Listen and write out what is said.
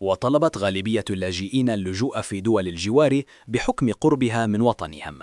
وطلبت غالبية اللاجئين اللجوء في دول الجوار بحكم قربها من وطنهم.